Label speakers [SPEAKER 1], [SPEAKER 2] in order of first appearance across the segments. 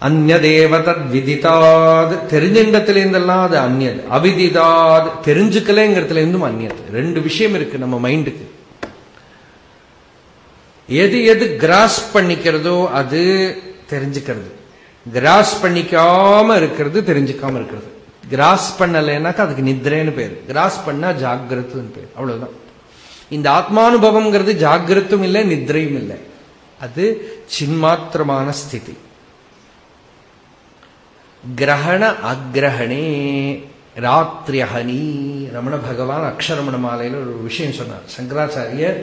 [SPEAKER 1] அந்நதேவ தத் விதிதாத் இருந்தெல்லாம் அது அந்நியது அவிதிதாத். தெரிஞ்சுக்கலைங்கிறதுல இருந்தும் அந்நியது ரெண்டு விஷயம் இருக்கு நம்ம மைண்டுக்கு. எது எது கிராஸ் பண்ணிக்கிறதோ அது தெரிஞ்சுக்கிறது. கிராஸ் பண்ணிக்காம இருக்கிறது தெரிஞ்சுக்காம இருக்கிறது. கிராஸ் பண்ணலைன்னாக்கா அதுக்கு நித்ரேன்னு பேர். கிராஸ் பண்ணா ஜாகிரத்துன்னு பேர். அவ்வளவுதான். இந்த ஆத்மானுபவம்ங்கிறது ஜாகிரத்தும் இல்லை நித்ரையும் இல்லை. அது சின்மாத்திரமான ஸ்திதி. கிரகண அக்ரஹணே ராத்திரியஹனி ரமண பகவான் அக்ஷரமண மாலையில ஒரு விஷயம் சொன்னார். சங்கராச்சாரியர்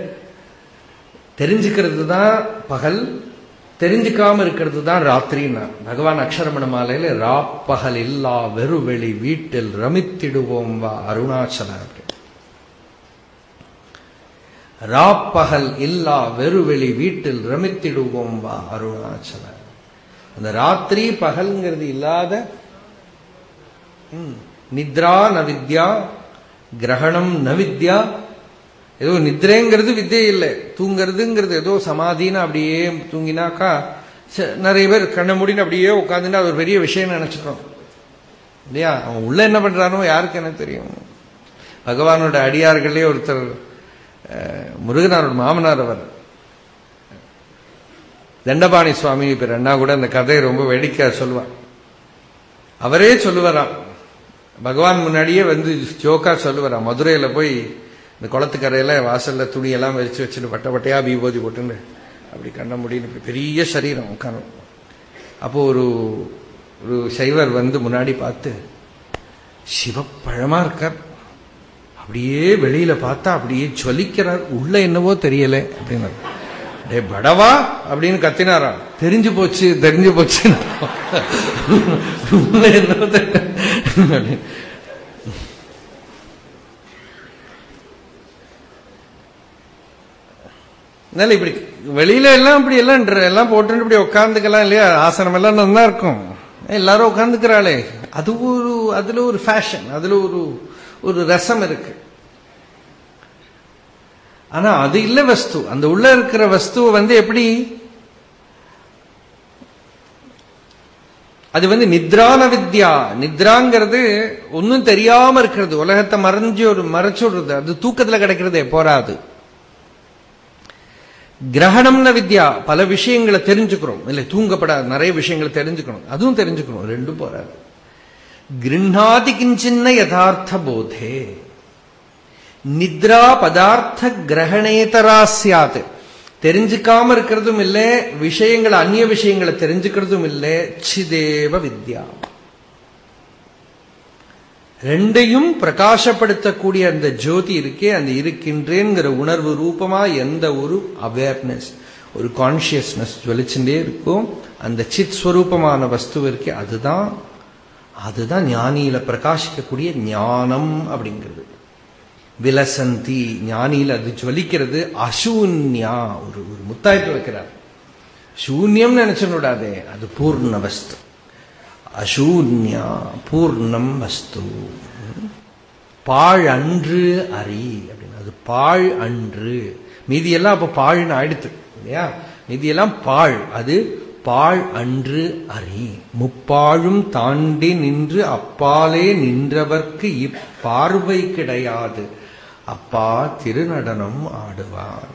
[SPEAKER 1] தெரிஞ்சுக்கிறது தான் பகல் தெரிஞ்சுக்காம இருக்கிறது தான் ராத்திரின்னா. பகவான் அக்ஷரமண மாலையில ராப்பகல் இல்லா வெறுவெளி வீட்டில் ரமித்திடுவோம் வா அருணாச்சல ராப்பகல் இல்லா வெறுவெளி வீட்டில் ரமித்திடுவோம் வா அருணாச்சல அந்த ராத்திரி பகல்ங்கிறது இல்லாத நித்ரா ந வித்யா கிரகணம் ந வித்யா ஏதோ நித்ரேங்கிறது வித்தியை இல்லை. தூங்கிறதுங்கிறது ஏதோ சமாதின்னு அப்படியே தூங்கினாக்கா நிறைய பேர் கண்ணை முடின்னு அப்படியே உட்காந்துட்டு அது ஒரு பெரிய விஷயம் நினைச்சுக்கிறோம் இல்லையா? அவன் உள்ள என்ன பண்றானோ யாருக்கு என்ன தெரியும்? பகவானோட அடியார்களே ஒருத்தர் முருகனாரோட மாமனார் அவர். தண்டபாணி சுவாமி பேர் அண்ணா கூட அந்த கதையை ரொம்ப வேடிக்கை சொல்லுவார். அவரே சொல்லுவாராம். பகவான் முன்னாடியே வந்து ஜோக்கா சொல்லுவாராம் மதுரையில போய் இந்த குளத்துக்கரையில வாசல்ல துணியெல்லாம் வச்சு வச்சுட்டு பட்ட பட்டையா பீபோதி போட்டுன்னு அப்படி கண்ண முடியும் பெரிய சரீரம் உட்காரும். அப்போ ஒரு ஒரு சைவர் வந்து முன்னாடி பார்த்து சிவப்பழமா இருக்கார். அப்படியே வெளியில பார்த்தா அப்படியே ஜொலிக்கிறார். உள்ள என்னவோ தெரியல. அப்படின்னு டே படவா? அப்படின்னு கத்தினாரா தெரிஞ்சு போச்சு தெரிஞ்சு போச்சு என்னவோ அதனால இப்படி வெளியில எல்லாம் இப்படி எல்லாம் எல்லாம் போட்டு இப்படி உட்காந்துக்கலாம் இல்லையா? ஆசனம் எல்லாம் நல்லா இருக்கும். எல்லாரும் உட்காந்துக்கிறாளே அது ஒரு அதுல ஒரு ஃபேஷன் அதுல ஒரு ஒரு ரசம் இருக்கு. ஆனா அது இல்ல வஸ்து. அந்த உள்ள இருக்கிற வஸ்துவ வந்து எப்படி? அது வந்து நித்ரான வித்யா. நித்ராங்கிறது ஒன்னும் தெரியாம இருக்கிறது. உலகத்தை மறைஞ்சு ஒரு மறைச்சுடுறது அது தூக்கத்துல கிடைக்கிறதே போராது. கிரகணம்ன வித்யா. பல விஷயங்களை தெரிஞ்சுக்கிறோம். இல்லை தூங்கப்படாது நிறைய விஷயங்களை தெரிஞ்சுக்கணும் அதுவும் தெரிஞ்சுக்கணும் ரெண்டும் போறாது கிருண்ணாதி கிஞ்சின்ன யதார்த்த போதே. நித்ரா பதார்த்த கிரகணேதரா சியாத் தெரிஞ்சுக்காம இருக்கிறதும் இல்லை விஷயங்களை அந்நிய விஷயங்களை தெரிஞ்சுக்கிறதும் இல்லை சிதேவ வித்யா. ரெண்டையும் பிரகாசப்படுத்தக்கூடிய அந்த ஜோதி இருக்கே அந்த இருக்கின்றேங்கிற உணர்வு ரூபமா எந்த ஒரு அவேர்னஸ் ஒரு கான்சியஸ்னஸ் ஜொலிச்சுட்டே இருக்கும் அந்த சித் ஸ்வரூபமான வஸ்து இருக்கே அதுதான் அதுதான் ஞானியில பிரகாசிக்கக்கூடிய ஞானம் அப்படிங்கிறது. விலசந்தி ஞானியில் அது ஜொலிக்கிறது. அசூன்யா ஒரு ஒரு முத்தாய்ப்பு வைக்கிறார். சூன்யம் நினைச்சுடாதே அது பூர்ண வஸ்து. அசூன்யா பூர்ணம் வஸ்து. பாழ் அன்று அறி அப்படின்னு. அது பாழ் அன்று. மீதியெல்லாம் அப்ப பாழ்னு ஆயிடுத்து இல்லையா? மீதியெல்லாம் பாழ். அது பாழ் அன்று அறி முப்பாழும் தாண்டி நின்று அப்பாலே நின்றவர்க்கு இப்பார்வை கிடையாது. அப்பா திருநடனம் ஆடுவார்.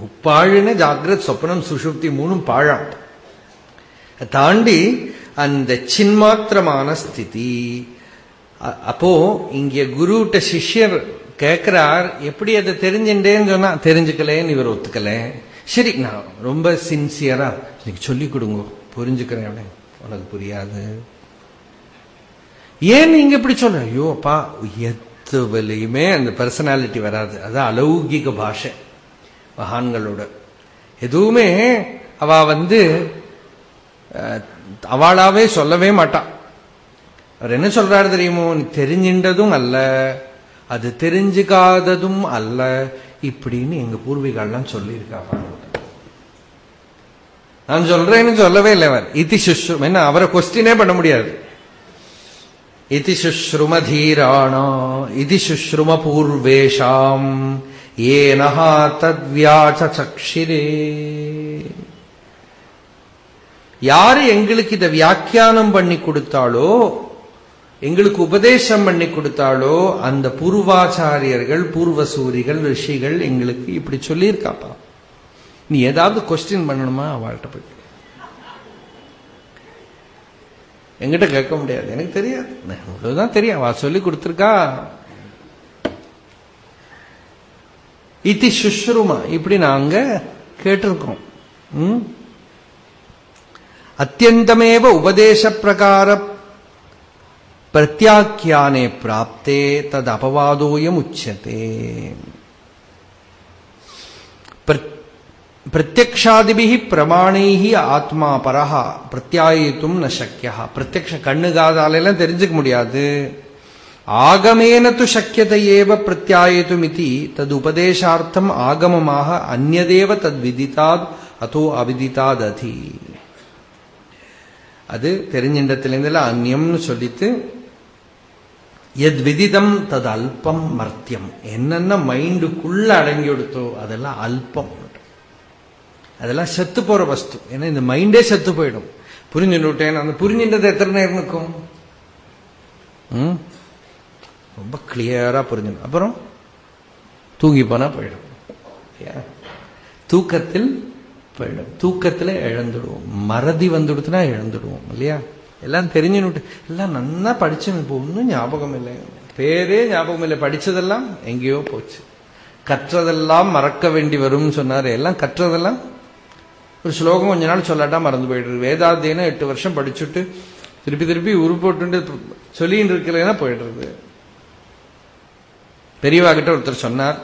[SPEAKER 1] முப்பாழுன்னு ஜாகிரத் சொப்பனம் சுஷுப்தி மூணும் பாழாம். தாண்டி அந்த சின்மாத்திரமான ஸ்திதி. அப்போ இங்க குருட்ட சிஷ்யர் கேட்கிறார் எப்படி அதை தெரிஞ்சுட்டேன்னு சொன்னா? தெரிஞ்சுக்கலேன்னு இவர் ஒத்துக்கல. சரி நான் ரொம்ப சின்சியரா இன்னைக்கு சொல்லி கொடுங்க புரிஞ்சுக்கிறேன் உனக்கு புரியாது. ஏன் நீங்க இப்படி சொல்ல ஐயோ அப்பா எத்துவலையுமே அந்த பர்சனாலிட்டி வராது. அது அலௌகிக பாஷை மகான்களோட. எதுவுமே அவ வந்து அவளாவே சொல்லவே மாட்டான் அவர் என்ன சொல்றாரு தெரியுமோ? நீ தெரிஞ்சின்றதும் அல்ல அது தெரிஞ்சுக்காததும் அல்ல இப்படின்னு எங்க பூர்வீகள்லாம் சொல்லியிருக்காங்க நான் சொல்றேன்னு சொல்லவே இல்லை அவர். இத்தி சுஷ்ரும் என்ன அவரை கொஸ்டினே பண்ண முடியாது. இதி சுஷ்ருமதீராணா இதி பூர்வேஷாம் ஏனஹா தத்வியாச்ச சக்ஷிரே யாரு எங்களுக்கு இதை வியாக்கியானம் பண்ணி கொடுத்தாலோ எங்களுக்கு உபதேசம் பண்ணி கொடுத்தாலோ அந்த பூர்வாச்சாரியர்கள் பூர்வசூரிகள் ரிஷிகள் எங்களுக்கு இப்படி சொல்லியிருக்காப்பா. நீ ஏதாவது கொஸ்டின் பண்ணணுமா? அவள்கிட்ட போய் எங்கிட்ட கேட்க முடியாது. எனக்கு தெரியாது. அவ்வளவுதான் தெரியும். அவ சொல்லி கொடுத்துருக்கா. இத்தி சுஷ்ருமா. இப்படி நாங்க கேட்டிருக்கோம். அத்தியந்தமேவ உபதேச பிரகார பிரத்யாக்கியானே பிராப்தே. தது அபவாதோயம் உச்சதே பிரத்யக்ஷாதிபிகி பிரமாணைகி ஆத்மா பரஹா பிரத்யாயித்தும் ந சக்கியா பிரத்யக்ஷ கண்ணுகாதாலெல்லாம் தெரிஞ்சுக்க முடியாது. ஆகமேன து சக்கியதை பிரத்யாயித்தும் இது தது உபதேசார்த்தம் ஆகமமாக அந்நதேவ தத் விதித்தாத் அதோ அவிதித்தாத். அதி அது தெரிஞ்சின்றத்திலிருந்தெல்லாம் அந்நியம்னு சொல்லிட்டு எத் விதிதம் தது அல்பம் மர்த்தியம். என்னென்ன மைண்டுக்குள்ள அடங்கி கொடுத்தோ அதெல்லாம் அல்பம். அதெல்லாம் செத்து போற வஸ்து. ஏன்னா இந்த மைண்டே செத்து போயிடும். புரிஞ்சுட்டேன் அந்த புரிஞ்சுன்றது எத்தனை நேரம் இருக்கும்? ம்? ரொம்ப கிளியரா புரிஞ்சிடும் அப்புறம் தூங்கி போனா போயிடும். தூக்கத்தில் போயிடும். தூக்கத்துல இழந்துடுவோம் மறதி வந்துடுத்துனா இழந்துடுவோம் இல்லையா? எல்லாம் தெரிஞ்சுன்னு எல்லாம் நல்லா படிச்சு இப்போ ஒன்றும் ஞாபகம் இல்லை. பேரே ஞாபகம் இல்லை. படிச்சதெல்லாம் எங்கேயோ போச்சு. கற்றதெல்லாம் மறக்க வேண்டி வரும்னு சொன்னாரு. எல்லாம் கற்றதெல்லாம் ஒரு ஸ்லோகம் கொஞ்ச நாள் சொல்லாட்டா மறந்து போயிடுது வேதாத்தியனம் எட்டு வருஷம் படிச்சுட்டு திருப்பி திருப்பி உருப்போட்டு சொல்லின்னு இருக்கலைன்னா போயிடுறது பெரியவா கிட்ட ஒருத்தர் சொன்னார்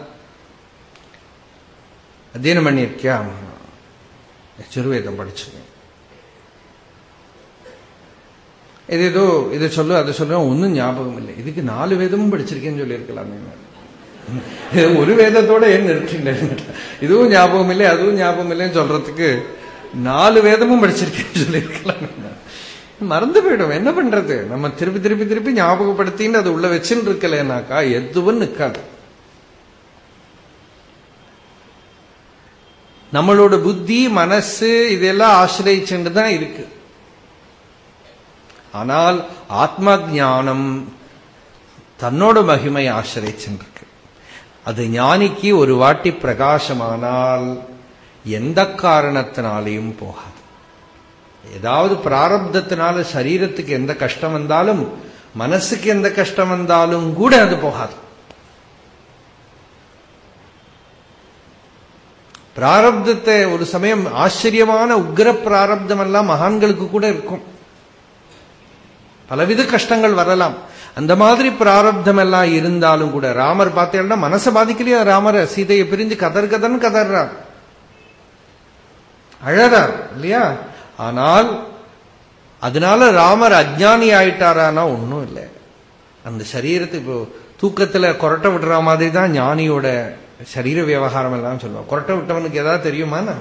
[SPEAKER 1] அத்தியனம் பண்ணியிருக்கியா சிறுவேதம் படிச்சிருக்கேன் இது ஏதோ இதை சொல்லு அதை சொல்ல ஒன்றும் ஞாபகம் இல்லை இதுக்கு நாலு வேதமும் படிச்சிருக்கேன்னு சொல்லியிருக்கலாமே ஒரு வேதத்தோட ஏன் நிறுத்திட்டேன் இதுவும் ஞாபகம் இல்லை அதுவும் ஞாபகம் இல்லைன்னு சொல்றதுக்கு நாலு வேதமும் படிச்சிருக்கேன்னு சொல்லியிருக்கலாம் மறந்து போயிடும் என்ன பண்றது நம்ம திருப்பி திருப்பி திருப்பி ஞாபகப்படுத்தின்னு அது உள்ள வச்சுன்னு இருக்கலனாக்கா எதுவும் நிற்காது நம்மளோட புத்தி மனசு இதெல்லாம் ஆசிரியச்சுட்டு தான் இருக்கு ஆனால் ஆத்ம ஜானம் தன்னோட மகிமை ஆசிரியச்சுருக்கு அது ஞானிக்கு ஒரு வாட்டி பிரகாசமானால் எந்த காரணத்தினாலையும் போகாது. ஏதாவது பிராரப்தத்தினால சரீரத்துக்கு எந்த கஷ்டம் வந்தாலும் மனசுக்கு எந்த கஷ்டம் வந்தாலும் கூட அது போகாது. பிராரப்தத்தை ஒரு சமயம் ஆச்சரியமான உக்ர பிராரப்தம் எல்லாம் மகான்களுக்கு கூட இருக்கும். பலவித கஷ்டங்கள் வரலாம். அந்த மாதிரி பிராரப்தம் எல்லாம் இருந்தாலும் கூட ராமர் பார்த்தேன்னா மனசை பாதிக்கலையா? ராமரை சீதையை பிரிஞ்சு கதர் கதர்னு கதர்றார். அழறார் இல்லையா? ஆனால் அதனால ராமர் அஜ்ஞானி ஆயிட்டாரானா ஒன்றும் இல்லை. அந்த சரீரத்தை இப்போ தூக்கத்துல கொரட்டை விடுற மாதிரி தான் ஞானியோட சரீர விவகாரம் எல்லாம் சொல்லுவான் கொரட்டை விட்டவனுக்கு ஏதாவது தெரியுமாண்ணா?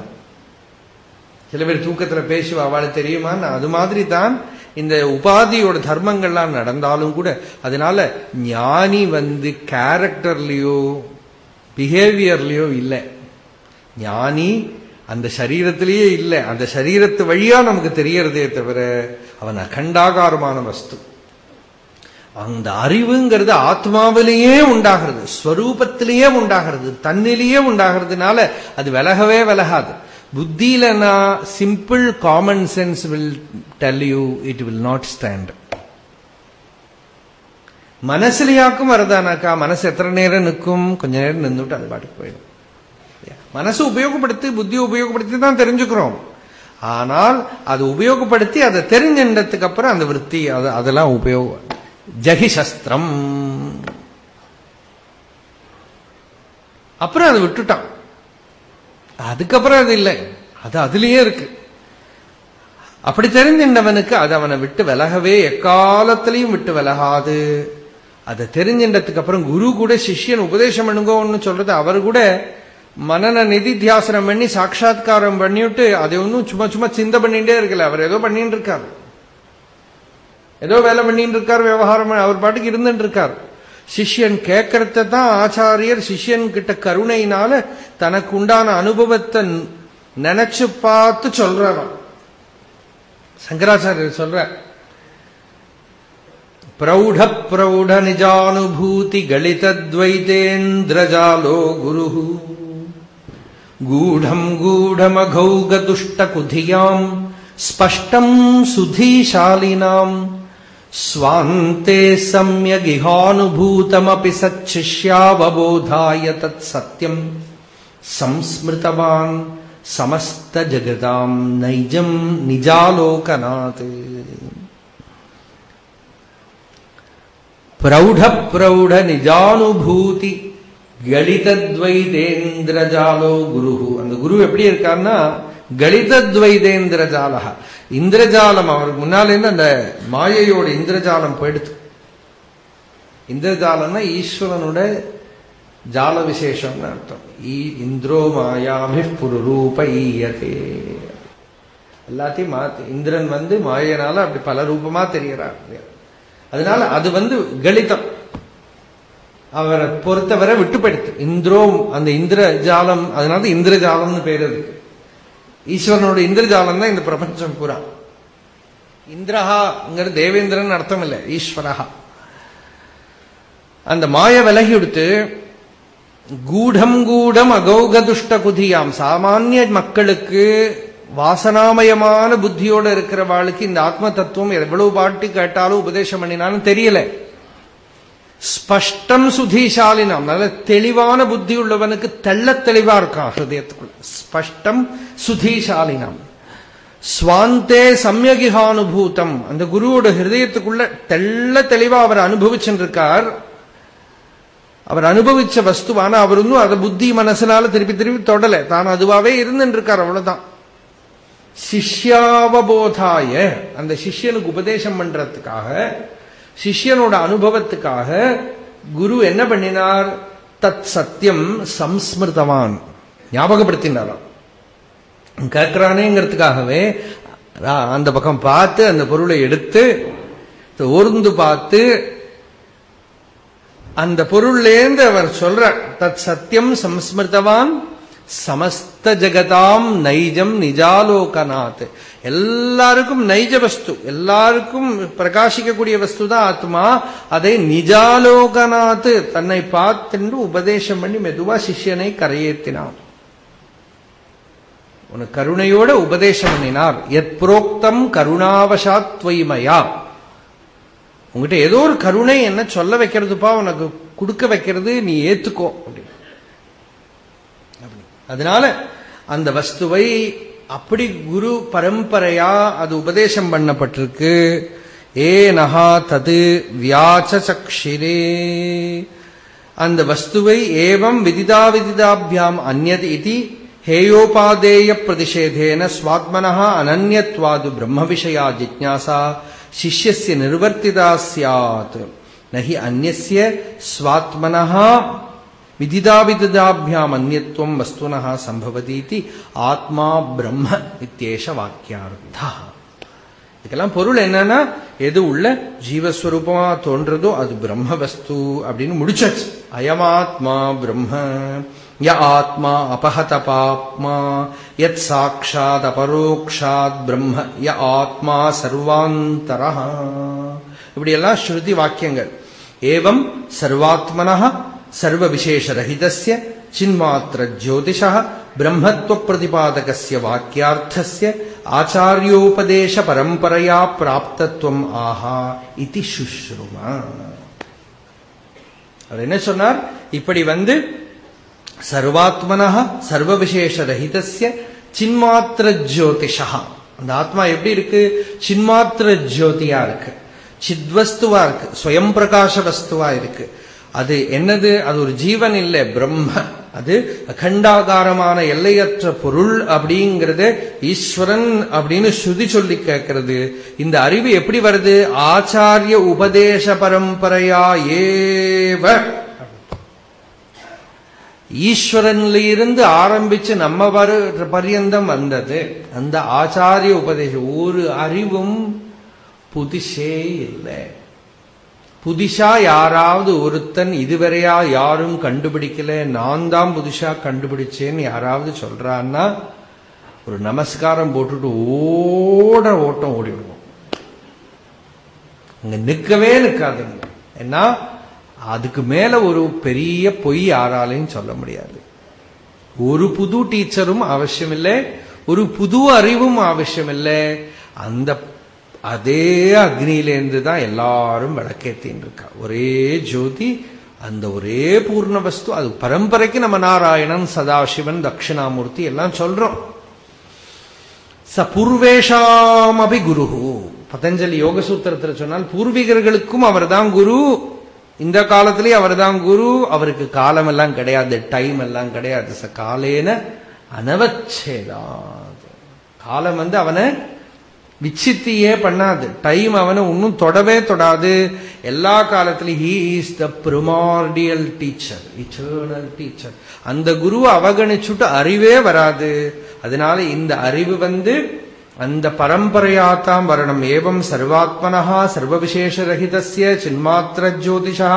[SPEAKER 1] சில பேர் தூக்கத்துல பேசுவா அவளுக்கு தெரியுமாண்ணா? அது மாதிரி தான் இந்த உபாதியோட தர்மங்கள்லாம் நடந்தாலும் கூட அதனால ஞானி வந்து கேரக்டர்லயோ பிஹேவியர்லயோ இல்லை. ஞானி அந்த சரீரத்திலேயே இல்லை. அந்த சரீரத்து வழியா நமக்கு தெரியறதே தவிர அவன் அகண்டாகாரமான வஸ்து. அந்த அறிவுங்கிறது ஆத்மாவிலேயே உண்டாகிறது. ஸ்வரூபத்திலேயே உண்டாகிறது. தன்னிலேயே உண்டாகிறதுனால அது விலகவே விலகாது. புத்தியிலனா simple common sense will tell you it will not stand மனசுலையாக்கும் வருதானாக்கா மனசு எத்தனை நேரம் நிற்கும்? கொஞ்ச நேரம் நின்றுட்டு அது பாட்டுக்கு போயிடும். மனசு உபயோகப்படுத்தி புத்தியை உபயோகப்படுத்தி தான் தெரிஞ்சுக்கிறோம். ஆனால் அது உபயோகப்படுத்தி அதை தெரிஞ்சின்றதுக்கு அப்புறம் அந்த விற்பி அது அதெல்லாம் உபயோகம். ஜகி சஸ்திரம் அப்புறம் அதை விட்டுட்டான். அதுக்கப்புறம் அது இல்லை. அது அதுலயே இருக்கு. அப்படி தெரிஞ்சின்றவனுக்கு அது அவனை விட்டு விலகவே எக்காலத்திலையும் விட்டு விலகாது. அதை தெரிஞ்சின்றதுக்கு அப்புறம் குரு கூட சிஷ்யன் உபதேசம் பண்ணுங்கன்னு சொல்றது அவர் கூட மனன நிதி தியாசனம் பண்ணி சாட்சா்காரம் பண்ணிவிட்டு அதை ஒன்றும் சும்மா சும்மா சிந்த பண்ணிட்டே இருக்கல. அவர் ஏதோ பண்ணிட்டு இருக்காரு. ஏதோ வேலை பண்ணிட்டு இருக்கார் விவகாரம் அவர் பாட்டுக்கு இருந்துட்டு இருக்காரு. சிஷ்யன் கேட்கறத தான் ஆச்சாரியர் சிஷ்யன் கிட்ட கருணையினால தனக்கு உண்டான அனுபவத்தை நினைச்சு பார்த்து சொல்றவன். சங்கராச்சாரியர் சொல்ற பிரௌಢ பிரௌಢ நிஜானுபூதி கலிதத்வைதேந்திரஜாலோ குரு गूढम् गूढमघौगतुष्टकुधियाम् स्पष्टम् सुधीशालिनाम् स्वान्ते सम्यगिहानुभूतमपि सच्छिष्यावबोधाय तत्सत्यम् संस्मृतवान् समस्तजगताम् नैजम् निजालोकनात् प्रौढप्रौढनिजानुभूति கலிதத்வைதேந்திரஜாலோ குரு அந்த குரு எப்படி இருக்காருன்னா கலிதத்வைதேந்திரஜாலா இந்திரஜாலம் அவருக்கு முன்னால இருந்து அந்த மாயையோட இந்திரஜாலம் போயிடுது. இந்திரஜாலம்னா ஈஸ்வரனோட ஜால விசேஷம்னு அர்த்தம். ஈ இந்திரோ மாயாமி புருரூப ஈயதே. எல்லாத்தையும் மாத்து இந்திரன் வந்து மாயனால அப்படி பல ரூபமா தெரியறார் அதனால அது வந்து கலிதம். அவரை பொறுத்தவரை விட்டுப்படுத்து. இந்திரோ அந்த இந்திர ஜாலம் அதனால இந்திரஜாலம்னு பேர் இருக்கு. ஈஸ்வரனோட இந்திரஜாலம் தான் இந்த பிரபஞ்சம் பூரா. இந்திரஹாங்கிற தேவேந்திரன் அர்த்தம் இல்லை ஈஸ்வரஹா. அந்த மாய விலகி எடுத்து கூடம் கூடம் அகௌகதுஷ்ட குதியாம். சாமானிய மக்களுக்கு வாசனாமயமான புத்தியோட இருக்கிறவாளுக்கு இந்த ஆத்ம தத்துவம் எவ்வளவு பாட்டு கேட்டாலும் உபதேசம் பண்ணினாலும் தெரியல. ஸ்பஷ்டம் சுதீசாலினாம். நல்ல தெளிவான புத்தி உள்ளவனுக்கு தெள்ள தெளிவா இருக்கான் ஹிருதயத்துக்குள்ள ஸ்பஷ்டம் சுதீசாலினம் ஸ்வாந்தே சமயகிகானுபூதம். அந்த குருவோட ஹிருதயத்துக்குள்ள தெள்ள தெளிவா அவர் அனுபவிச்சுருக்கார். அவர் அனுபவிச்ச வஸ்துவான அவர் இன்னும் அதை புத்தி மனசனால திருப்பி திருப்பி தொடல. தான் அதுவாவே இருந்துருக்கார் அவ்வளவுதான். சிஷ்யாவபோதாய அந்த சிஷ்யனுக்கு உபதேசம் பண்றதுக்காக சிஷ்யனோட அனுபவத்துக்காக குரு என்ன பண்ணினார்? தத் சத்தியம் சம்ஸ்மிருதவான். ஞாபகப்படுத்தினாராம். கேட்கிறானேங்கிறதுக்காகவே அந்த பக்கம் பார்த்து அந்த பொருளை எடுத்து ஓர்ந்து பார்த்து அந்த பொருள்லேருந்து அவர் சொல்ற தத் சத்தியம் சம்ஸ்மிருதவான் சமஸ்த ஜெகதாம் நைஜம் நிஜாலோகநாத். எல்லாருக்கும் நைஜ வஸ்து எல்லாருக்கும் பிரகாசிக்கக்கூடிய வஸ்து தான் ஆத்மா அதை நிஜாலோகநாத் தன்னை பார்த்துண்டு உபதேசம் பண்ணி மெதுவா சிஷ்யனை கரையேற்றினான். உனக்கு கருணையோட உபதேசம் பண்ணினார். எத் புரோக்தம் கருணாவசாத் துவைமயா உங்ககிட்ட ஏதோ ஒரு கருணை என்ன சொல்ல வைக்கிறதுப்பா உனக்கு கொடுக்க வைக்கிறது நீ ஏத்துக்கோ அப்படின்னு. அதனால அந்த வஸ்துவை அப்படி குரு பரம்பரையா அது உபதேசம் பண்ணப்பட்டிருக்கு. ஏ நகா தது வியாச்ச சக்ஷிரே. அந்த வஸ்துவை ஏவம் விதிதா விதிதாபியாம் அந்நது இது ஹேயோபாதேய பிரதிஷேதேன ஸ்வாத்மனா அனன்யத்வாது பிரம்ம விஷயா ஜிஜாசா சிஷ்யசிய நிர்வர்த்திதா சியாத் நகி அந்நிய ஸ்வாத்மனா விதிதாவிதாபியாம் அந்நியத்துவம் வஸ்துனா சம்பவதீதி ஆத்மா பிரம்ம இத்தேஷ வாக்கியார்த்தா இதுக்கெல்லாம் பொருள் என்னன்னா எது உள்ள ஜீவஸ்வரூபமா தோன்றதோ அது பிரம்ம வஸ்து அப்படின்னு முடிச்சாச்சு அயமாத்மா பிரம்ம ய ஆத்மா அபஹத பாப்மா யத் சாட்சாத் அபரோக்ஷாத் பிரம்ம ய ஆத்மா சர்வாந்தர இப்படியெல்லாம் ஸ்ருதி வாக்கியங்கள். ஏவம் சர்வாத்மனா சர்வ விசேஷரஹிதஸ்ய சின்மாத்திர ஜோதிஷ பிரம்மத்துவ பிரதிபாதகசிய வாக்கியார்த்தஸ்ய ஆச்சாரியோபதேச பரம்பரையா பிராப்தத்துவம் ஆஹா இது சுஷ்ருமா அவர் என்ன சொன்னார்? இப்படி வந்து சர்வாத்மனா சர்வ விசேஷரஹிதஸ்ய சின்மாத்திர ஜோதிஷா அந்த ஆத்மா எப்படி இருக்கு? சின்மாத்திர ஜோதியா இருக்கு. சித்வஸ்துவா இருக்கு. ஸ்வயம் பிரகாச வஸ்துவா இருக்கு. அது என்னது? அது ஒரு ஜீவன் இல்லை பிரம்ம. அது அகண்டாகாரமான எல்லையற்ற பொருள் அப்படிங்கிறது ஈஸ்வரன் அப்படின்னு ஸ்ருதி சொல்லி கேட்கிறது. இந்த அறிவு எப்படி வருது? ஆச்சாரிய உபதேச பரம்பரையா ஏவ. ஈஸ்வரன்ல இருந்து ஆரம்பிச்சு நம்ம வரு பரியந்தம் வந்தது. அந்த ஆச்சாரிய உபதேசம் ஒரு அறிவும் புதுசே இல்லை. புதுசா யாராவது ஒருத்தன் இதுவரையா யாரும் கண்டுபிடிக்கல நான் தான் புதுசா கண்டுபிடிச்சேன்னு யாராவது சொல்றான்னா ஒரு நமஸ்காரம் போட்டுட்டு ஓட ஓட்டம் ஓடிவிடுவோம் அங்க நிற்கவே நிற்காதுங்க ஏன்னா அதுக்கு மேல ஒரு பெரிய பொய் யாராலையும் சொல்ல முடியாது. ஒரு புது டீச்சரும் அவசியம் இல்லை ஒரு புது அறிவும் அவசியம் இல்லை அந்த அதே அக்னியிலேருந்து தான் எல்லாரும் விளக்கேத்தின்னு இருக்கா. ஒரே ஜோதி அந்த ஒரே பூர்ண வஸ்து அது பரம்பரைக்கு நம்ம நாராயணன் சதாசிவன் தட்சிணாமூர்த்தி எல்லாம் சொல்றோம். ச பூர்வேஷாம் அபி குரு பதஞ்சலி யோக சூத்திரத்துல சொன்னால் பூர்வீகர்களுக்கும் அவர்தான் குரு. இந்த காலத்திலேயே அவர்தான் குரு. அவருக்கு காலம் எல்லாம் கிடையாது டைம் எல்லாம் கிடையாது. ச காலேன அனவச்சேதாது. காலம் வந்து அவனை விச்சித்தியே பண்ணாது. டைம் அவனை ஒன்னும் தொடவே தொடாது. எல்லா காலத்திலும் he is the primordial teacher eternal teacher அந்த குருவை அவகணிச்சுட்டு அறிவே வராது. அதனால இந்த அறிவு வந்து அந்த பரம்பரையாத்தாம் வரணும். ஏவம் சர்வாத்மனா சர்வ விசேஷரகிதஸ்ய சின்மாத்திர ஜோதிஷா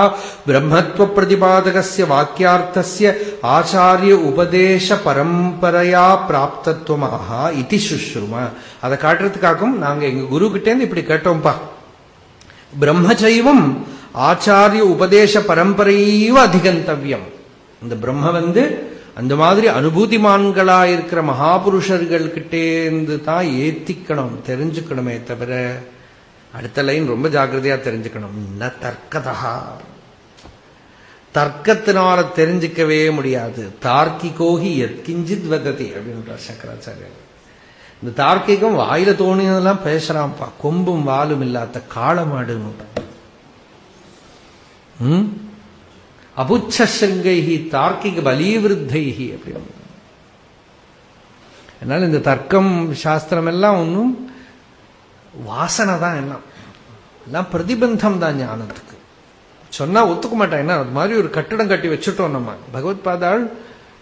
[SPEAKER 1] பிரம்மத்வ பிரதிபாதகஸ்ய வாக்கியார்த்தஸ்ய ஆச்சாரிய உபதேச பரம்பரையா பிராப்தத்துவமாக இதி சுஷ்ரும அதை காட்டுறதுக்காகவும் நாங்கள் எங்கள் குரு கிட்டேருந்து இப்படி கேட்டோம்ப்பா பிரம்மச்சைவம் ஆச்சாரிய உபதேச பரம்பரையையும் அதிகந்தவியம் இந்த பிரம்ம வந்து அந்த மாதிரி அனுபூதிமான்களா இருக்கிற மகாபுருஷர்கள் கிட்டேந்து தான் ஏத்திக்கணும் தெரிஞ்சுக்கணுமே தவிர அடுத்த லைன் ரொம்ப ஜாக்கிரதையா தெரிஞ்சுக்கணும். என்ன தர்க்கதா. தர்க்கத்தினால தெரிஞ்சுக்கவே முடியாது. தார்க்கிகோகி எத்கிஞ்சித் வததி அப்படின்றார் சங்கராச்சாரியர் இந்த தார்க்கிகம் வாயில தோணியதெல்லாம் பேசுறான்ப்பா. கொம்பும் வாலும் இல்லாத காளமாடுன்னு ம் அபுச்சங்கைஹி தார்க்கிக பலீவிருத்தைஹி அப்படின்னு அதனால இந்த தர்க்கம் சாஸ்திரம் எல்லாம் ஒன்றும் வாசனை தான் எல்லாம். எல்லாம் பிரதிபந்தம் தான் ஞானத்துக்கு. சொன்னா ஒத்துக்க மாட்டான். என்ன? அது மாதிரி ஒரு கட்டிடம் கட்டி வச்சுட்டோம் நம்ம. பகவத் பாதாள்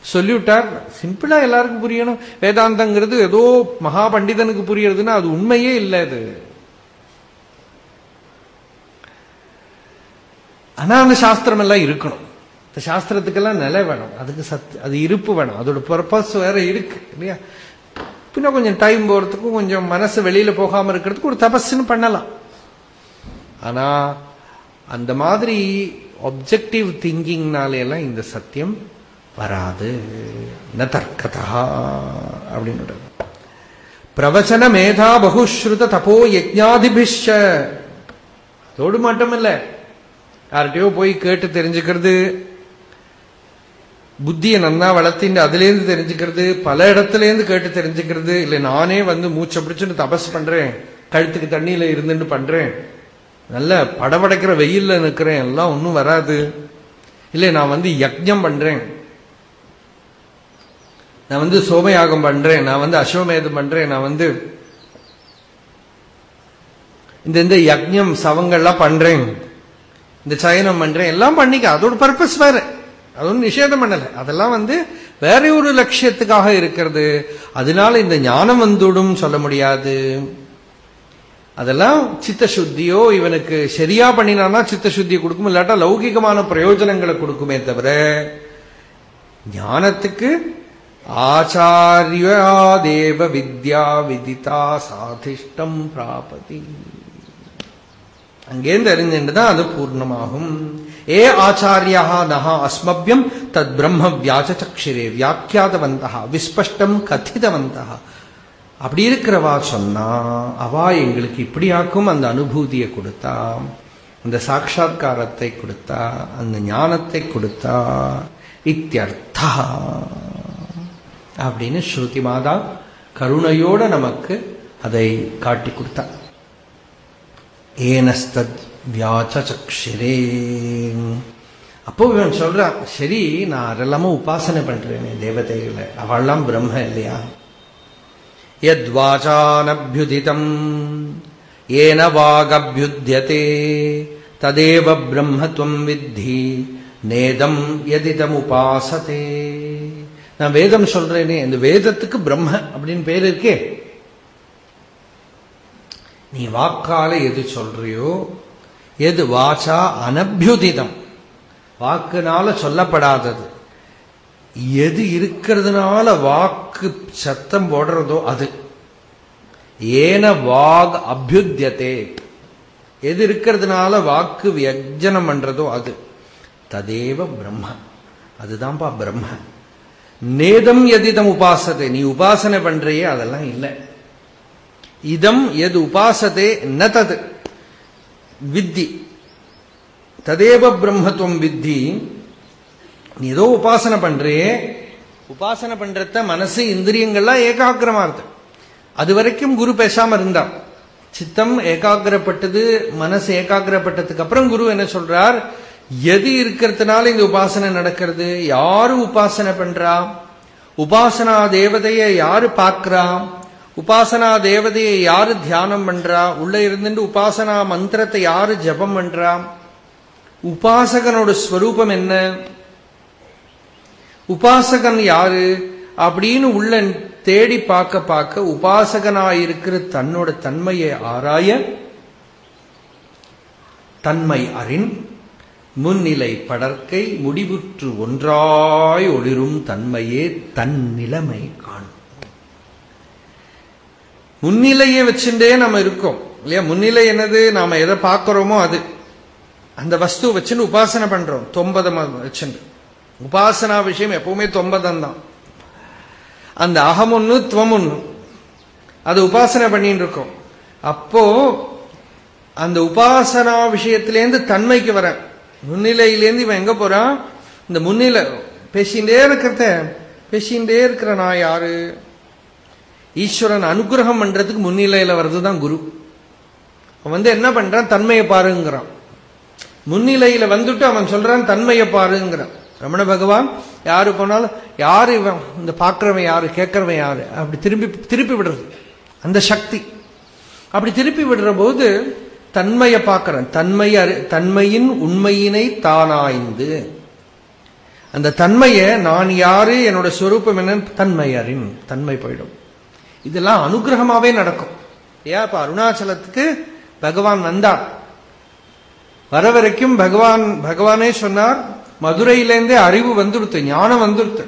[SPEAKER 1] சொல்லிவிட்டார். சிம்பிளா எல்லாருக்கும் புரியணும். வேதாந்தங்கிறது ஏதோ மகா பண்டிதனுக்கு புரியறதுன்னா அது உண்மையே இல்லை அது. ஆனா அந்த சாஸ்திரம் எல்லாம் இருக்கணும். இந்த சாஸ்திரத்துக்கெல்லாம் நிலை வேணும். அதுக்கு சத் அது இருப்பு வேணும். அதோட பர்பஸ் வேற இருக்கு இல்லையா? பின்ன கொஞ்சம் டைம் போறதுக்கும் கொஞ்சம் மனசு வெளியில போகாம இருக்கிறதுக்கு ஒரு தபஸ்ன்னு பண்ணலாம். ஆனா அந்த மாதிரி ஒப்ஜெக்டிவ் திங்கிங்னால எல்லாம் இந்த சத்தியம் வராது. ந தர்க்கதா அப்படின்னு பிரவச்சன மேதா பகுஸ்ருத தபோ யஜ்ஞாதிபிஷ அதோடு மட்டும் இல்லை யார்கிட்டயோ போய் கேட்டு தெரிஞ்சுக்கிறது புத்தியை நன்னா வளர்த்தின்னு அதுலேருந்து தெரிஞ்சுக்கிறது பல இடத்துலேருந்து கேட்டு தெரிஞ்சுக்கிறது இல்லை நானே வந்து மூச்சை பிடிச்சுன்னு தபஸ் பண்றேன் கழுத்துக்கு தண்ணியில இருந்துட்டு பண்றேன் நல்ல படபடைக்கிற வெயில்ல நிற்கிறேன் எல்லாம் ஒன்றும் வராது. இல்லை நான் வந்து யஜ்ஞம் பண்றேன். நான் வந்து சோமயாகம் பண்றேன் நான் வந்து அஸ்வமேதம் பண்றேன் நான் வந்து இந்த இந்த யஜ்ஞம் சவங்கள்லாம் பண்றேன். இந்த சயனம் பண்றேன். எல்லாம் பண்ணிக்க. அதோட பர்பஸ் வேற. அது நிஷேதம் பண்ணல. அதெல்லாம் வந்து வேற ஒரு லட்சியத்துக்காக இருக்கிறது. அதனால இந்த ஞானம் வந்துடும் சொல்ல முடியாது. அதெல்லாம் சித்த சுத்தியோ இவனுக்கு சரியா பண்ணினானா சித்த சுத்தியை கொடுக்கும். இல்லாட்டா லௌகிகமான பிரயோஜனங்களை கொடுக்குமே தவிர ஞானத்துக்கு ஆச்சாரியாதேவ வித்யா விதிதா சாதிஷ்டம் பிராபதி. அங்கேருந்து அறிஞ்சுட்டு தான் அது பூர்ணமாகும். ஏ ஆச்சாரியா நகா அஸ்மபியம் தத் பிரம்ம வியாச்சக்ஷிரே வியாக்கியாதவந்தா விஸ்பஷ்டம் கதிதவந்தா அப்படி இருக்கிறவா சொன்னா அவா எங்களுக்கு இப்படியாக்கும் அந்த அனுபூதியை கொடுத்தா அந்த சாட்சா்காரத்தை கொடுத்தா அந்த ஞானத்தை கொடுத்தா இத்தியர்த்தா. அப்படின்னு ஸ்ருதி மாதா கருணையோட நமக்கு அதை காட்டி கொடுத்தா. ஏனஸ்தத் வியாச்சக்ஷிரே அப்போ இவன் சொல்றான் சரி நான் அதெல்லாம உபாசனை பண்றேனே தேவதைகளை. அவள்லாம் பிரம்ம இல்லையா? யத்வாச்சானபியுதிதம் ஏன வாகபியுத்தியதே. ததேவ பிரம்மத்வம் வித்தி நேதம் எதிதம் உபாசதே. நான் வேதம் சொல்றேனே இந்த வேதத்துக்கு பிரம்ம அப்படின்னு பேர் இருக்கே. நீ வாக்கால எது சொல்றியோ எது வாசா அனபியுதிதம். வாக்குனால சொல்லப்படாதது. எது இருக்கிறதுனால வாக்கு சத்தம் போடுறதோ அது. ஏன வாக் அபியுத்தியதே. எது இருக்கிறதுனால வாக்கு வியஜனம் பண்றதோ அது. ததேவ பிரம்ம. அதுதான்ப்பா பிரம்ம. நேதம் எதிதம் உபாசத்தை நீ உபாசனை பண்றியே அதெல்லாம் இல்லை. இதம் எது உபாசதே ந தது. வித்தி. ததேவ பிரம்மத்துவம் வித்தி. நீ ஏதோ உபாசனை பண்றே. உபாசனை பண்றத மனசு இந்திரியங்கள்லாம் ஏகாகிரமா இருக்கு. அது வரைக்கும் குரு பேசாம இருந்தான் சித்தம் ஏகாகிரப்பட்டது மனசு ஏகாகிரப்பட்டதுக்கு அப்புறம் குரு என்ன சொல்றார்? எது இருக்கிறதுனால இந்த உபாசனை நடக்கிறது? யாரு உபாசனை பண்றா? உபாசனா தேவதையை யாரு பார்க்கிறான் உபாசனா தேவதையை யாரு தியானம் பண்றா? உள்ள இருந்துட்டு உபாசனா மந்திரத்தை யாரு ஜபம் பண்றா? உபாசகனோட ஸ்வரூபம் என்ன? உபாசகன் யாரு? அப்படின்னு உள்ள தேடி பார்க்க பார்க்க உபாசகனாயிருக்கிற தன்னோட தன்மையை ஆராய தன்மை அறின் முன்னிலை படற்கை முடிவுற்று ஒன்றாய் ஒளிரும் தன்மையே தன் நிலைமை காணும் முன்னிலையை வச்சுட்டே நம்ம இருக்கோம். இல்லையா? முன்னிலை என்னது? நாம எதை பார்க்கிறோமோ அது. அந்த வஸ்து வச்சுன்னு உபாசனை பண்றோம். தொம்பதம் வச்சுட்டு உபாசனா விஷயம் எப்பவுமே தொம்பதம் தான் அந்த அகம் ஒண்ணு துவம் ஒண்ணு. அதை உபாசனை பண்ணிட்டு இருக்கோம். அப்போ அந்த உபாசனா விஷயத்திலேருந்து தன்மைக்கு வர முன்னிலையிலேருந்து இவன் எங்க போறான்? இந்த முன்னிலை பேசிகிட்டே இருக்கிறத பேசிகிட்டே இருக்கிற நான் யாரு? ஈஸ்வரன் அனுகிரகம் பண்றதுக்கு முன்னிலையில வர்றதுதான் குரு. அவன் வந்து என்ன பண்றான்? தன்மையை பாருங்கிறான். முன்னிலையில வந்துட்டு அவன் சொல்றான் தன்மையை பாருங்கிறான். ரமண பகவான் யாரு போனாலும் யாரு இவன் இந்த பார்க்கிறவன் யாரு கேட்கறவன் யாரு? அப்படி திரும்பி திருப்பி விடுறது. அந்த சக்தி. அப்படி திருப்பி விடுற போது தன்மையை பார்க்கிறேன். தன்மை தன்மையின் உண்மையினை தானாய்ந்து அந்த தன்மையை நான் யாரு என்னோட சொரூபம் என்னன்னு தன்மை அறின் தன்மை போயிடும். இதெல்லாம் அனுகிரகமாவே நடக்கும். ஏன் இப்ப அருணாச்சலத்துக்கு பகவான் வந்தார். வர வரைக்கும் பகவான் பகவானே சொன்னார் மதுரையிலேருந்தே அறிவு வந்துடுத்து ஞானம் வந்துடுத்து.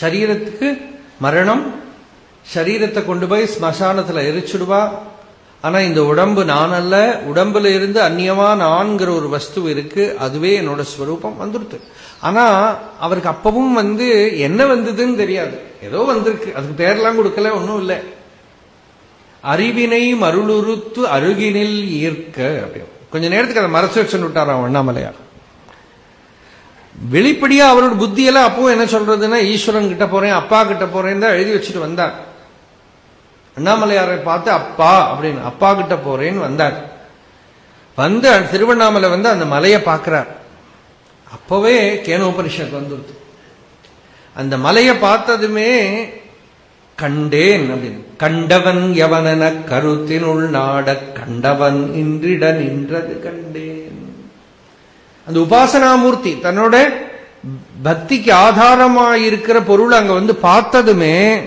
[SPEAKER 1] சரீரத்துக்கு மரணம் சரீரத்தை கொண்டு போய் ஸ்மசானத்துல எரிச்சுடுவா ஆனா இந்த உடம்பு நான் அல்ல உடம்புல இருந்து அந்நியமா நான்கிற ஒரு வஸ்து இருக்கு அதுவே என்னோட ஸ்வரூபம் வந்துடுது ஆனா அவருக்கு அப்பவும் வந்து என்ன வந்ததுன்னு தெரியாது. ஏதோ வந்திருக்கு. அதுக்கு பேர்லாம் கொடுக்கல ஒன்றும் இல்லை. அறிவினை மருளுறுத்து அருகினில் ஈர்க்க அப்படின்னு கொஞ்ச நேரத்துக்கு அதை மறைச்சு வச்சு விட்டாராம் அண்ணாமலையார். வெளிப்படியா அவரோட புத்தியெல்லாம் அப்பவும் என்ன சொல்றதுன்னா ஈஸ்வரன் கிட்ட போறேன் அப்பா கிட்ட போறேன் தான் எழுதி வச்சுட்டு வந்தார். அண்ணாமலையாரை பார்த்து அப்பா அப்படின்னு அப்பா கிட்ட போறேன்னு வந்தார். வந்து திருவண்ணாமலை வந்து அந்த மலையை பார்க்கிறார். அப்பவே கேனோபனிஷத் வந்துருது. அந்த மலையை பார்த்ததுமே கண்டேன் அப்படின்னு. கண்டவன் எவனென கருத்தினுள் நாட கண்டவன் இன்றிட நின்றது கண்டேன். அந்த உபாசனாமூர்த்தி தன்னோட பக்திக்கு ஆதாரமாயிருக்கிற பொருள் அங்க வந்து பார்த்ததுமே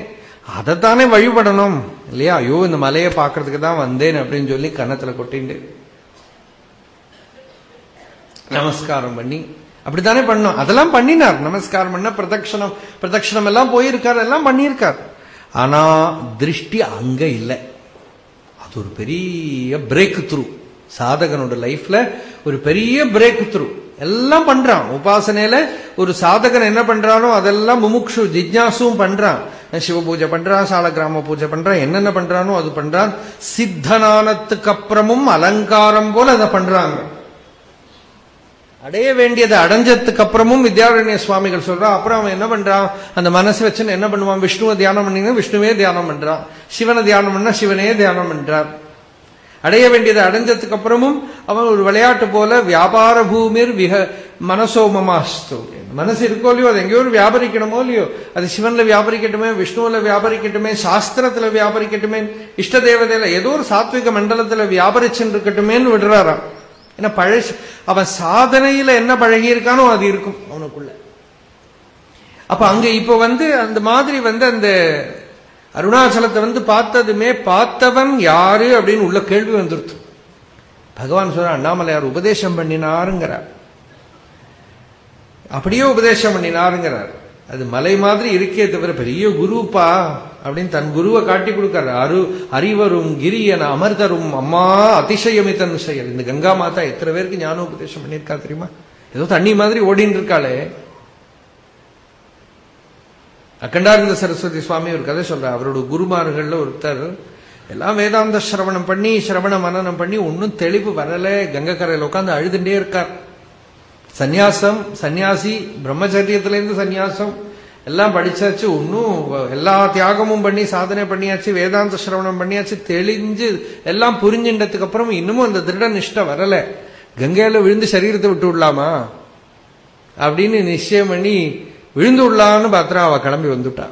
[SPEAKER 1] அதைத்தானே வழிபடணும். இல்லையா? ஐயோ இந்த மலையை பார்க்கறதுக்கு தான் வந்தேன் அப்படின்னு சொல்லி கன்னத்துல கொட்டிண்டு நமஸ்காரம் பண்ணி அப்படித்தானே பண்ணோம்? அதெல்லாம் பண்ணினார். நமஸ்காரம் பண்ண பிரதட்சணம் பிரதட்சணம் எல்லாம் போயிருக்கார் எல்லாம் பண்ணியிருக்கார். ஆனா திருஷ்டி அங்க இல்லை. அது ஒரு பெரிய பிரேக் த்ரூ சாதகனோட லைஃப்ல ஒரு பெரிய பிரேக் த்ரூ எல்லாம் பண்றான். உபாசனையில ஒரு சாதகன் என்ன பண்றானோ அதெல்லாம் முமுக்ஷு ஜிஜ்ஞாசும் பண்றான். சிவ பூஜை பண்றான் சால கிராம பூஜை பண்றான் என்னென்ன பண்றானோ அது பண்றான். சித்தனானத்துக்கு அப்புறமும் அலங்காரம் போல அதை பண்றாங்க. அடைய வேண்டியதை அடைஞ்சதுக்கு அப்புறமும் வித்யாரண்ய சுவாமிகள் சொல்றான் அப்புறம் அவன் என்ன பண்றான் அந்த மனசு வச்சுன்னு என்ன பண்ணுவான்? விஷ்ணுவை தியானம் பண்ணீங்கன்னா விஷ்ணுவே தியானம் பண்றான். சிவனை தியானம் பண்ணா சிவனே தியானம் பண்றான். அடைய வேண்டியதை அடைஞ்சதுக்கு அப்புறமும் அவன் ஒரு விளையாட்டு போல வியாபார பூமிர் விக மனசோமமாஸ்து மனசு இருக்கோ இல்லையோ அது எங்கேயோ ஒரு வியாபரிக்கணுமோ இல்லையோ அது சிவன்ல வியாபரிக்கட்டுமே விஷ்ணுவில வியாபரிக்கட்டுமே சாஸ்திரத்துல வியாபரிக்கட்டுமே இஷ்ட தேவதையில ஏதோ ஒரு சாத்விக மண்டலத்துல வியாபரிச்சுன்னு இருக்கட்டுமேன்னு விடுறாராம். ஏன்னா பழசு அவன் சாதனையில என்ன பழகி இருக்கானோ அது இருக்கும் அவனுக்குள்ள. அப்ப அங்க இப்ப வந்து அந்த மாதிரி வந்து அந்த அருணாச்சலத்தை வந்து பார்த்ததுமே பார்த்தவன் யாரு அப்படின்னு உள்ள கேள்வி வந்துருத்து பகவான் சொல்ற அண்ணாமலையார் உபதேசம் பண்ணினாருங்கிறார். அப்படியே உபதேசம் பண்ணினாருங்கிறார். அது மலை மாதிரி இருக்கே தவிர பெரிய குருப்பா அப்படின்னு தன் குருவை காட்டி கொடுக்கிறார் அரு அறிவரும் கிரியன் அமர்தரும் அம்மா அதிசயமித்தன் செயல். இந்த கங்கா மாதா எத்தனை பேருக்கு ஞான உபதேசம் பண்ணியிருக்கா தெரியுமா? ஏதோ தண்ணி மாதிரி ஓடின்னு இருக்காளே. அக்கண்டானந்த சரஸ்வதி சுவாமி ஒரு கதை சொல்ற அவரோட குருமார்கள்ல ஒருத்தர் எல்லாம் வேதாந்த சிரவணம் பண்ணி சிரவண மனநம் பண்ணி ஒன்னும் தெளிவு வரல. கங்கக்கரையில் உட்காந்து அழுதுண்டே இருக்கார். சந்நியாசம் சந்நியாசி பிரம்மச்சரியத்திலேருந்து சந்நியாசம் எல்லாம் படிச்சாச்சு. ஒன்னும் எல்லா தியாகமும் பண்ணி சாதனை பண்ணியாச்சு வேதாந்த சிரவணம் பண்ணியாச்சு. தெளிஞ்சு எல்லாம் புரிஞ்சின்றதுக்கு அப்புறம் இன்னமும் அந்த திருட நிஷ்ட வரல. கங்கையில விழுந்து சரீரத்தை விட்டு விடலாமா? அப்படின்னு நிச்சயம் பண்ணி விழுந்து விடலான்னு பாத்திரம் அவ கிளம்பி வந்துட்டா.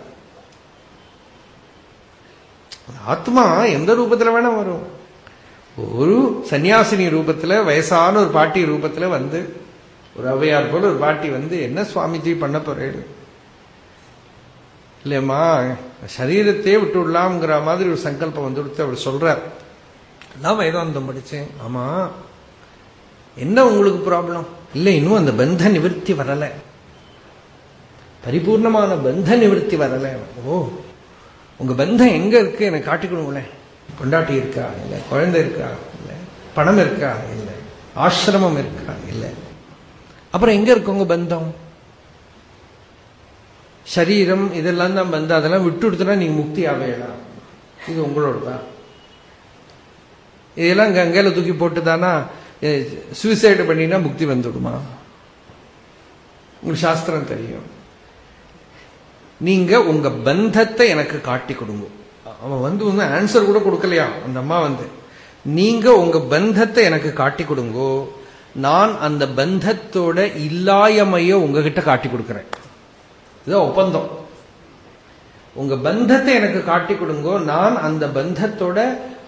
[SPEAKER 1] ஆத்மா எந்த ரூபத்துல வேணா வரும். ஒரு சன்னியாசினி ரூபத்துல வயசான ஒரு பாட்டி ரூபத்துல வந்து ஒரு அவையார் போல ஒரு பாட்டி வந்து என்ன சுவாமிஜி பண்ண போறேன் இல்லையம்மா சரீரத்தையே விட்டு விடலாம்ங்கிற மாதிரி ஒரு சங்கல்பம் வந்து கொடுத்து அவர் சொல்றார். நான் வேதாந்தம் படிச்சேன். ஆமா. என்ன உங்களுக்கு ப்ராப்ளம் இல்லை இன்னும் அந்த பந்த நிவர்த்தி வரலை. பரிபூர்ணமான பந்த நிவர்த்தி வரல ஓ உங்க பந்தம் எங்க இருக்கு? எனக்கு காட்டிக்கணுங்களேன் கொண்டாட்டி இருக்கா? இல்ல. குழந்தை இருக்கா? இல்ல. பணம் இருக்கா? இல்ல. ஆசிரமம் இருக்கா? இல்ல. அப்புறம் எங்க இருக்கு உங்க பந்தம்? சரீரம் இதெல்லாம் தான் பந்தம். அதெல்லாம் விட்டு கொடுத்தனா நீங்க முக்தி ஆவேலாம் இது உங்களோட தான் இதெல்லாம் கங்கையில தூக்கி போட்டுதானா? சூசைடு பண்ணினா முக்தி வந்துடுமா? உங்களுக்கு சாஸ்திரம் தெரியும். நீங்க உங்க பந்தத்தை எனக்கு காட்டி கொடுங்க. அவன் வந்து ஒன்னும் ஆன்சர் கூட கொடுக்கலையா? அந்த அம்மா வந்து நீங்க உங்க பந்தத்தை எனக்கு காட்டி கொடுங்கோ. நான் அந்த பந்தத்தோட இல்லாயமைய உங்ககிட்ட காட்டி கொடுக்கிறேன். இதுதான் ஒப்பந்தம். உங்க பந்தத்தை எனக்கு காட்டி கொடுங்கோ. நான் அந்த பந்தத்தோட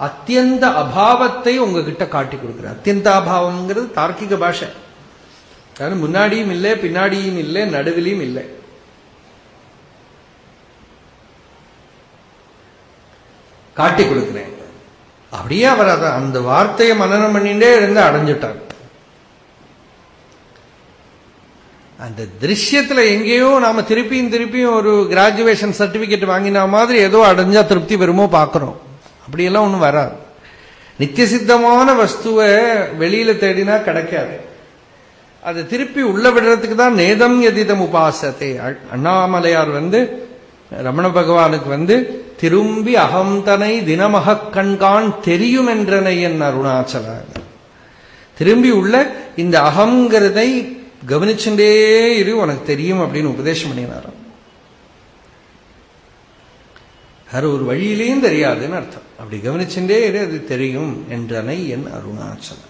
[SPEAKER 1] அத்தியந்த அபாவத்தை உங்ககிட்ட காட்டி கொடுக்கிறேன். அத்தியந்த அபாவம்ங்கிறது தார்க்கிக பாஷை. முன்னாடியும் இல்லை பின்னாடியும் இல்லை நடுவிலையும் இல்லை. காட்டி கொடுக்கிறேன். அப்படியே அவர் அதை அந்த வார்த்தையை மனநம் பண்ணிட்டே இருந்து அடைஞ்சிட்டார். அந்த திருஷ்யத்துல எங்கேயோ நாம திருப்பியும் திருப்பியும் ஒரு கிராஜுவேஷன் சர்டிபிகேட் வாங்கின மாதிரி ஏதோ அடைஞ்சா திருப்தி வருமோ பாக்குறோம் அப்படியெல்லாம் ஒண்ணும் வராது. நித்திய சித்தமான வஸ்துவை வெளியில தேடினா கிடைக்காது. அதை திருப்பி உள்ள விடுறதுக்கு தான் நேதம் எதிதம் உபாசத்தை அண்ணாமலையார் வந்து ரமண பகவானுக்கு வந்து திரும்பி அகம்தனை தினமக கண்கான் தெரியும் என்றனை என் அருணாச்சல திரும்பி உள்ள இந்த அகங்கிறதை கவனிச்சுட்டே இரு உனக்கு தெரியும் அப்படின்னு உபதேசம் பண்ணினாராம். வேற ஒரு வழியிலையும் தெரியாதுன்னு அர்த்தம். அப்படி கவனிச்சுட்டே இரு அது தெரியும் என்றனை என் அருணாச்சல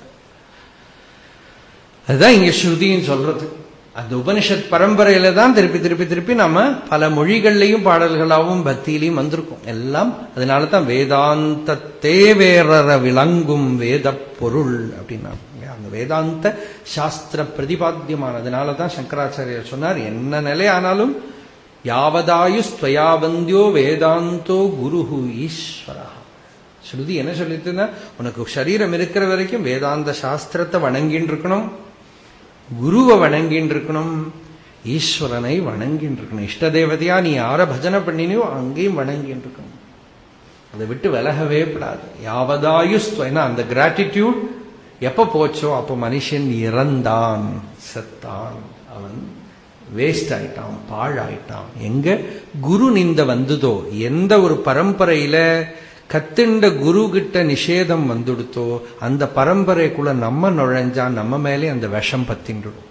[SPEAKER 1] அதுதான் இங்க ஸ்ருதின்னு சொல்றது. அந்த உபனிஷத் பரம்பரையில தான் திருப்பி திருப்பி திருப்பி நம்ம பல மொழிகள்லையும் பாடல்களாகவும் பக்தியிலையும் வந்திருக்கோம். எல்லாம் அதனால தான் வேதாந்தத்தே வேற விளங்கும் வேத பொருள் அப்படின்னா. அந்த வேதாந்த சாஸ்திர பிரதிபாத்தியமானதுனால தான் சங்கராச்சாரியர் சொன்னார் என்ன நிலை ஆனாலும் யாவதாயு ஸ்வயாவந்தியோ வேதாந்தோ குருஹு ஈஸ்வரா. ஸ்ருதி என்ன சொல்லிட்டுன்னா உனக்கு சரீரம் இருக்கிற வரைக்கும் வேதாந்த சாஸ்திரத்தை வணங்கின்னு இருக்கணும் குருவை வணங்கின்னு இருக்கணும் ஈஸ்வரனை வணங்கின்னு இருக்கணும் இஷ்ட தேவதையா நீ யார பஜனை பண்ணினியோ அங்கேயும் வணங்கின்னு இருக்கணும் அதை விட்டு விலகவே கூடாது. யாவதாயுஸ்துவ ஏன்னா அந்த கிராட்டிடியூட் எப்ப போச்சோ அப்ப மனுஷன் இறந்தான் செத்தான். அவன் வேஸ்ட் ஆயிட்டான் பாழாயிட்டான். எங்க குரு நிந்த வந்ததோ எந்த ஒரு பரம்பரையில கத்துண்ட குரு கிட்ட நிஷேதம் வந்துடுத்தோ அந்த பரம்பரைக்குள்ள நம்ம நுழைஞ்சா நம்ம மேலே அந்த விஷம் பத்தின்றுடும்.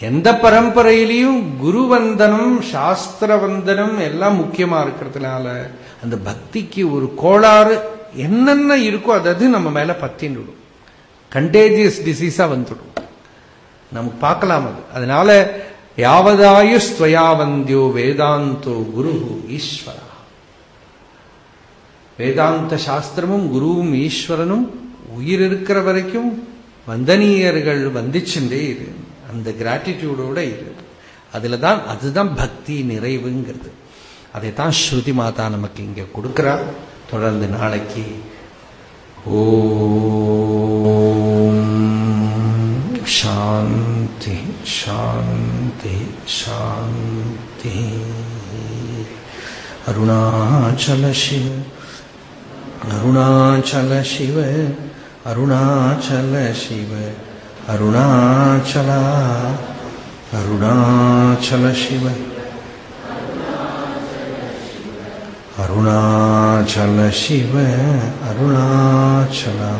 [SPEAKER 1] எந்த பரம்பரையிலையும் குரு வந்தனம் சாஸ்திர வந்தனம் எல்லாம் முக்கியமா இருக்கிறதுனால அந்த பக்திக்கு ஒரு கோளாறு என்னென்ன இருக்கோ அதாவது நம்ம மேல பத்தின்றுடும். கண்டேஜியஸ் டிசீஸா வந்துடும். நமக்கு பார்க்கலாம் அது. அதனால யாவதாயு ஸ்வயாவந்தியோ வேதாந்தோ குரு ஈஸ்வரா. வேதாந்த சாஸ்திரமும் குருவும் ஈஸ்வரனும் உயிர் இருக்கிற வரைக்கும் வந்தனீயர்கள் வந்திச்சுட்டே இரு. அந்த கிராட்டிடியூடோட இரு. அதுல தான் அதுதான் பக்தி நிறைவுங்கிறது. அதைத்தான் ஸ்ருதி மாதா நமக்கு இங்க கொடுக்குறா தொடர்ந்து நாளைக்கு ஓ शान्ति शान्ति शान्तिः अरुणाचल शिव अरुणाचल शिव अरुणाचल शिव, अरुणाचला, अरुणाचल शिव। अरुणाचल शिव, अरुणाचला।